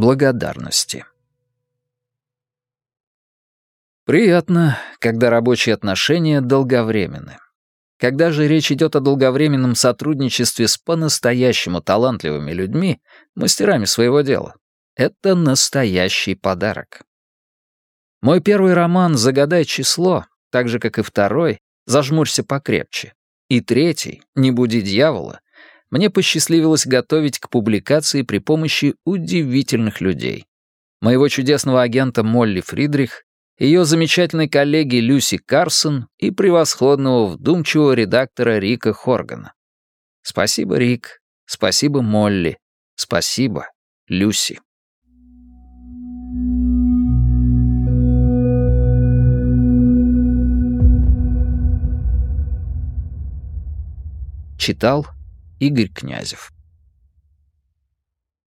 благодарности. Приятно, когда рабочие отношения долговременны. Когда же речь идет о долговременном сотрудничестве с по-настоящему талантливыми людьми, мастерами своего дела, это настоящий подарок. Мой первый роман «Загадай число», так же, как и второй «Зажмурься покрепче», и третий «Не буди дьявола», мне посчастливилось готовить к публикации при помощи удивительных людей. Моего чудесного агента Молли Фридрих, ее замечательной коллеги Люси Карсон и превосходного вдумчивого редактора Рика Хоргана. Спасибо, Рик. Спасибо, Молли. Спасибо, Люси. Читал Игорь Князев